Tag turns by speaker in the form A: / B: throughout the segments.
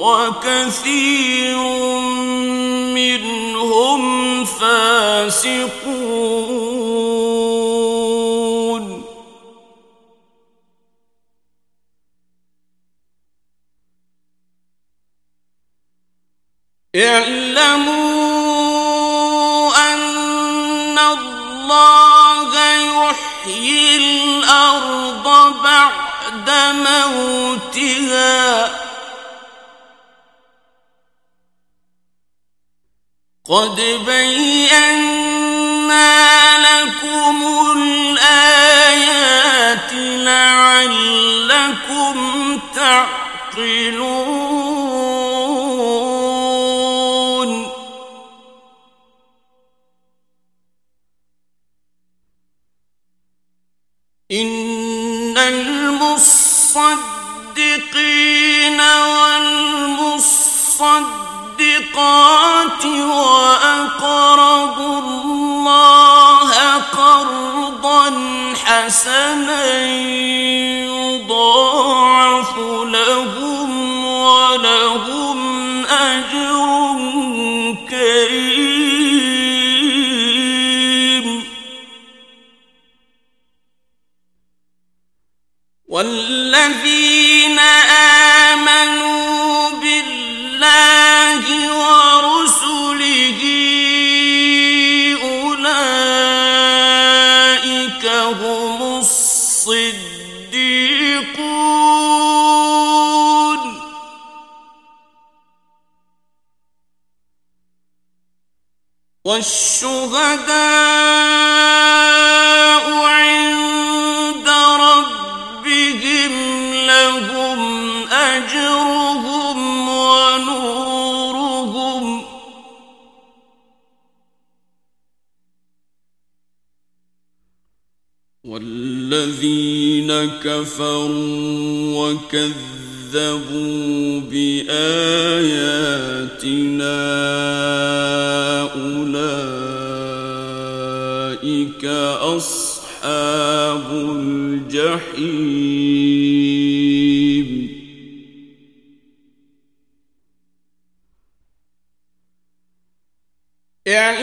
A: وكثير منهم فاسقون. اعلموا أن الله يحيي الأرض بعد موتها. قد بينا لكم الآيات لعلكم تعقلون. إن المصدقين والمصدقين الصدقات وأقرضوا الله قرضا حسنا يضاعف لهم ولهم أجر كريم والذين الشهداء عند ربهم لهم أجرهم ونورهم والذين كفروا وكذبوا بآياتنا اصحاب الجحيم يعني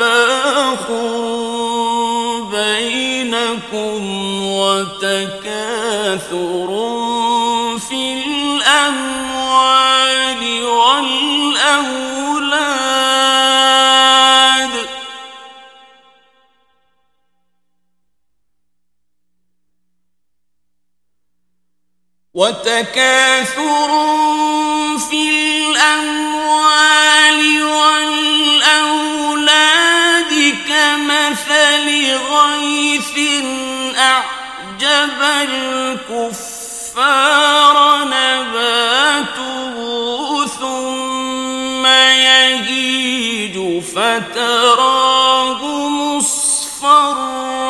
A: تفاخر بينكم وتكاثر في الأموال والأولاد وتكاثر كمثل غيث أعجب الكفار نباته ثم يهيج فتراه مصفرا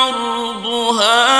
A: عرضها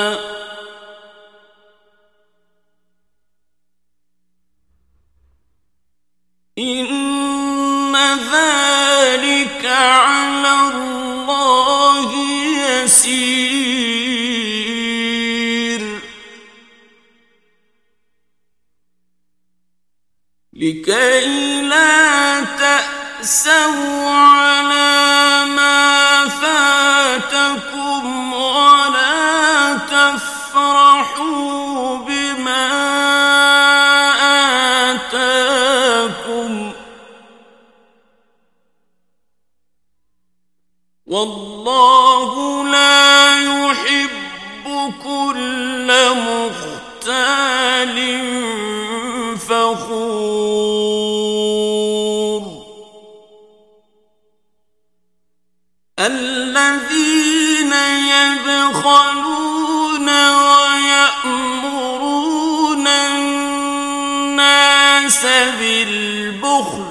A: ذلك على الله يسير لكي لا تأسوا على ما فاتكم ولا تفرحوا بالبخل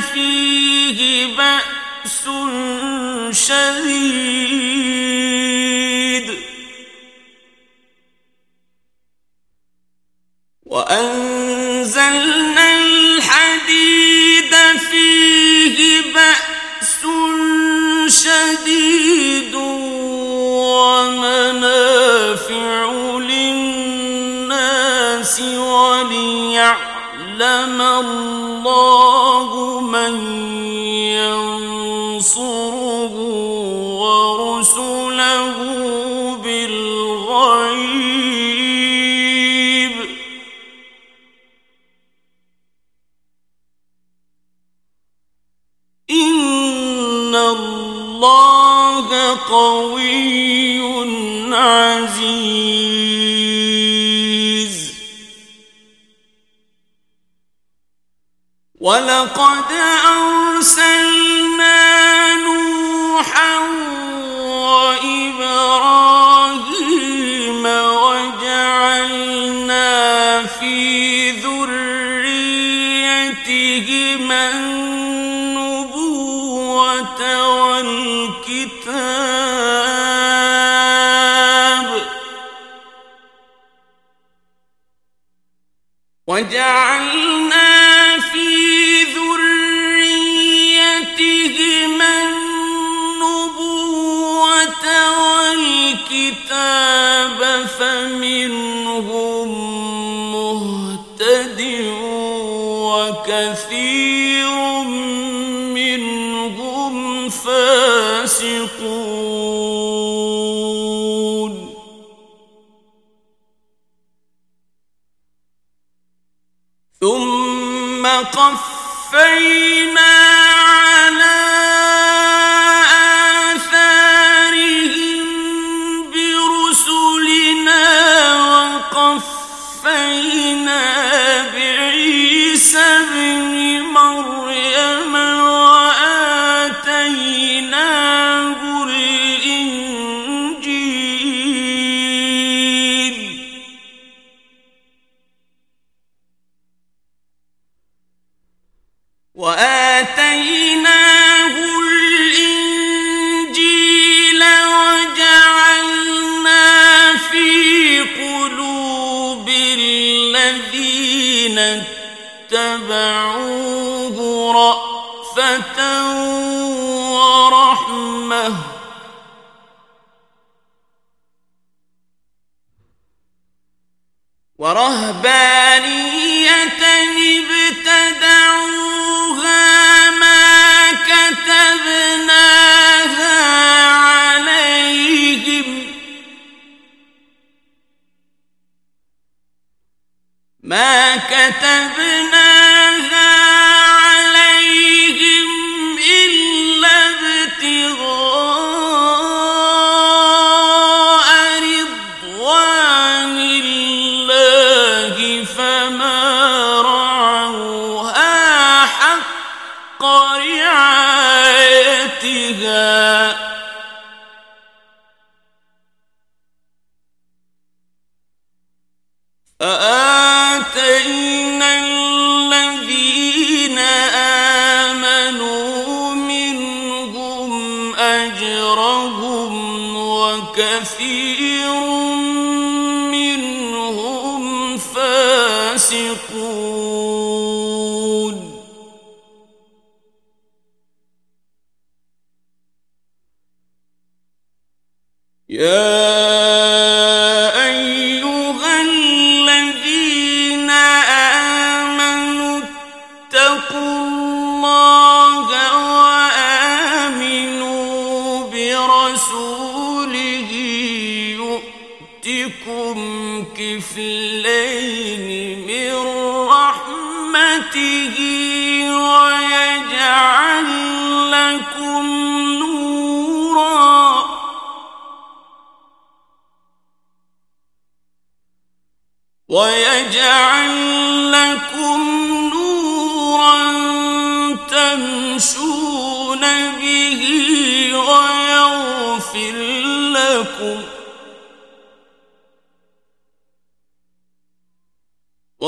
A: فيه بأس شديد وأنزلنا الحديد فيه بأس شديد ومنافع للناس وليعلموا يعلم الله من ينصره ورسله بالغيب. إن الله قوي عزيز. وَلَقَدْ أَرْسَلْنَا نُوحًا وَإِبْرَاهِيمَ وَجَعَلْنَا فِي ذُرِّيَّتِهِمَا النُّبُوَّةَ وَالْكِتَابَ وَجَعَلْنَا الكتاب فمنهم مهتد وكثير منهم فاسقون. ثم قفينا ورهبانية ابتدعوها ما كتبناها عليهم ما كتبنا أجرهم وكثير الليل من رحمته ويجعل لكم نورا ويجعل لكم نورا تمشون به ويغفر لكم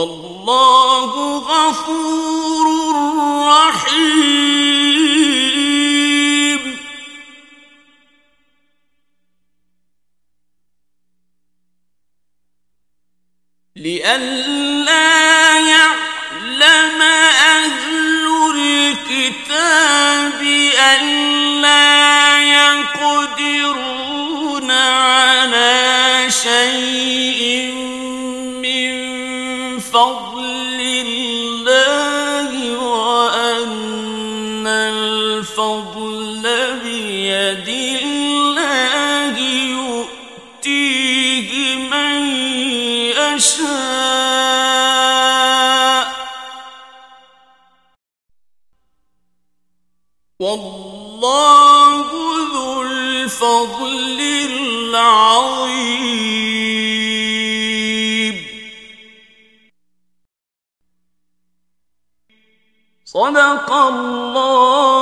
A: واللہ غفور رحیم لئلا يعلم أهل الكتاب ألا يقدرون على شيء يشاء. والله ذو الفضل العظيم. صدق الله